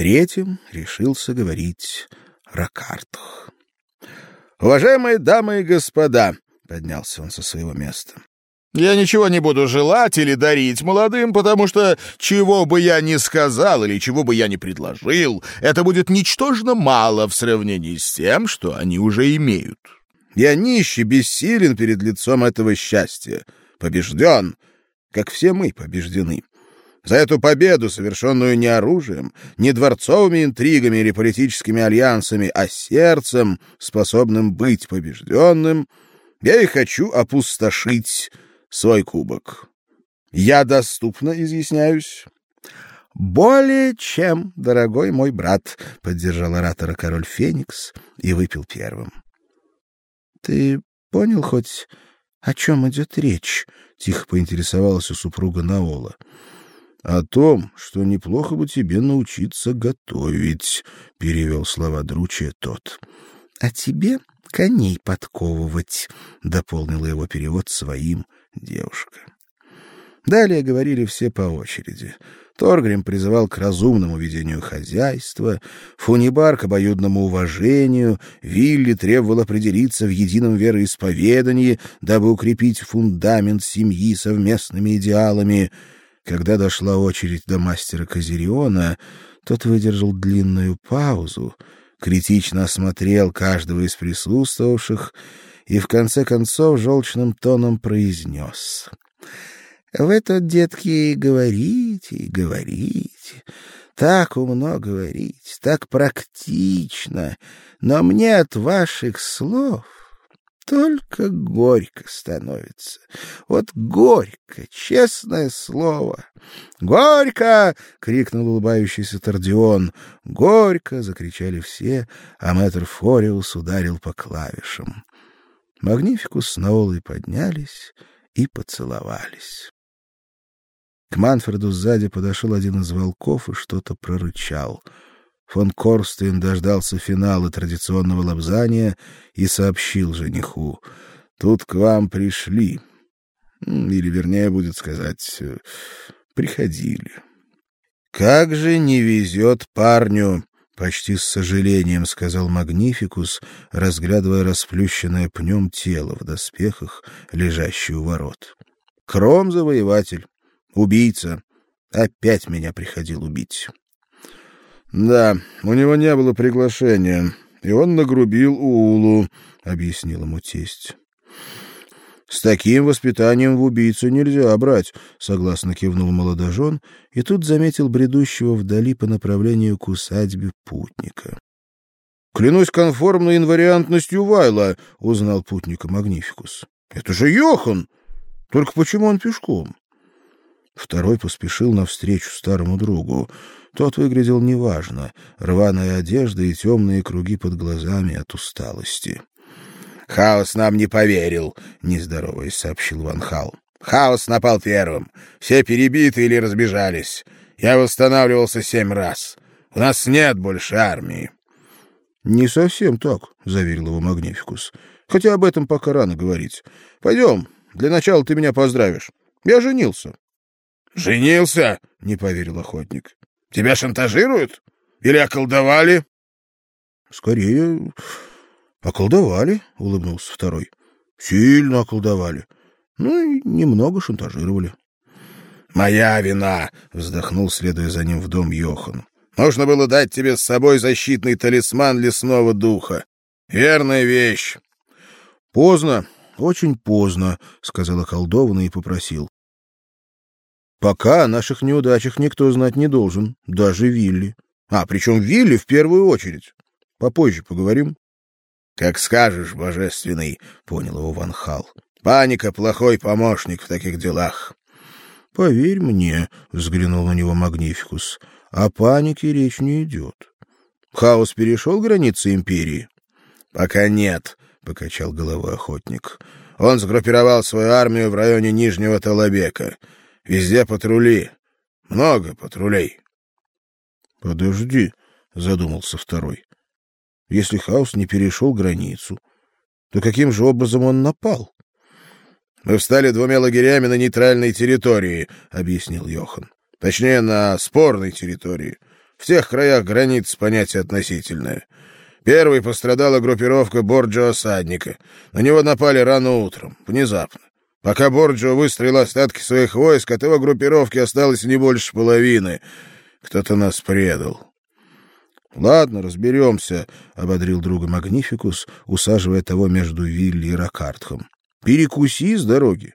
Третьим решился говорить Ракартах. «Уважаемые дамы и господа!» — поднялся он со своего места. Я ничего не буду желать или дарить молодым, потому что чего бы я ни сказал или чего бы я ни предложил, это будет ничтожно мало в сравнении с тем, что они уже имеют. Я нищий, бессилен перед лицом этого счастья, побежден, как все мы побеждены. За эту победу, совершенную не оружием, не дворцовыми интригами или политическими альянсами, а сердцем, способным быть побежденным, я и хочу опустошить свой кубок. Я доступно изъясняюсь. «Более чем, дорогой мой брат», — поддержал оратора король Феникс и выпил первым. «Ты понял хоть, о чем идет речь?» — тихо поинтересовалась у супруга Наола. «О том, что неплохо бы тебе научиться готовить», — перевел слова Дручия тот. «А тебе коней подковывать», — дополнила его перевод своим девушка. Далее говорили все по очереди. Торгрим призывал к разумному ведению хозяйства, Фунибар к обоюдному уважению, Вилли требовал определиться в едином вероисповедании, дабы укрепить фундамент семьи совместными идеалами. Когда дошла очередь до мастера Козериона, тот выдержал длинную паузу, критично осмотрел каждого из присутствовавших и в конце концов желчным тоном произнес. «Вы тут, детки, говорите и говорите, так умно говорить, так практично, но мне от ваших слов только горько становится. Вот горько, честное слово. «Горько!» — крикнул улыбающийся Тордион. «Горько!» — закричали все, а мэтр Фориус ударил по клавишам. Магнификус с поднялись и поцеловались. К Манфреду сзади подошел один из волков и что-то прорычал. Фон Корстейн дождался финала традиционного лобзания и сообщил жениху. «Тут к вам пришли. Или, вернее, будет сказать, э, приходили». «Как же не везет парню!» почти с сожалением сказал Магнификус, разглядывая расплющенное пнем тело в доспехах, лежащее у ворот. Кром завоеватель, убийца, опять меня приходил убить. Да, у него не было приглашения, и он нагрубил Уулу, объяснил ему тесть. С таким воспитанием в убийцу нельзя брать, согласно кивнул молодожен, и тут заметил бредущего вдали по направлению к усадьбе путника. Клянусь конформной инвариантностью Вайла, узнал путника Магнификус. Это же Йохан. Только почему он пешком? Второй поспешил навстречу старому другу. Тот выглядел неважно, рваная одежда и темные круги под глазами от усталости. Хаос нам не поверил, нездороваясь, сообщил Ван Хал. Хаос напал первым. Все перебиты или разбежались. Я восстанавливался семь раз. У нас нет больше армии. Не совсем так, заверил его Магнификус. Хотя об этом пока рано говорить. Пойдем, для начала ты меня поздравишь. Я женился. Женился? не поверил охотник. Тебя шантажируют или околдовали? Скорее Околдовали, улыбнулся второй. Сильно околдовали. Ну и немного шантажировали. Моя вина, вздохнул, следуя за ним в дом Йохан. Нужно было дать тебе с собой защитный талисман лесного духа. Верная вещь. Поздно, очень поздно, сказал околдованный и попросил. Пока о наших неудачах никто знать не должен, даже Вилли. А, причем Вилли в первую очередь. Попозже поговорим. Как скажешь, божественный, понял его Ван Хал. Паника плохой помощник в таких делах. Поверь мне, взглянул на него Магнификус. О панике речь не идет. Хаос перешел границы империи? Пока нет, покачал головой охотник. Он сгруппировал свою армию в районе Нижнего Талабека. Везде патрули. Много патрулей. Подожди, задумался второй. Если хаос не перешел границу, то каким же образом он напал? Мы встали двумя лагерями на нейтральной территории, объяснил Йохан. Точнее, на спорной территории. В тех краях границ понятие относительное. Первой пострадала группировка Борджио-осадника. На него напали рано утром, внезапно. Пока Борджио выстроил остатки своих войск, от его группировки осталось не больше половины. Кто-то нас предал. — Ладно, разберемся, — ободрил друга Магнификус, усаживая того между Вилли и Ракартхом. — Перекуси с дороги.